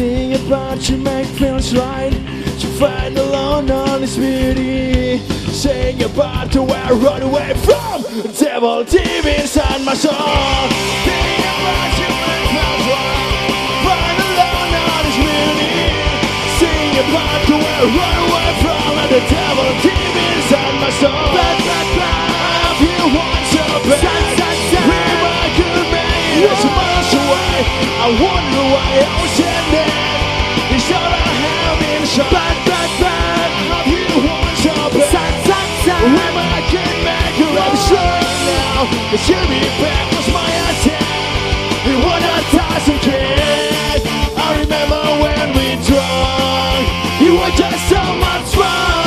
Think about you make feels right. To find alone on this beauty. Saying about to where I run away from Devil deep inside my soul. About you make feels right. Find alone on this beauty. Sing about to where I run away from The devil deep inside my soul. So bad I could make it so miles away. I wonder why I was now It should be back was my attack It was a thousand kids. I remember when we drunk. You were just so much fun.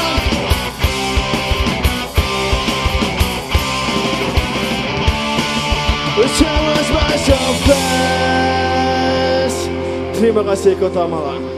Terima kasih Kota Malang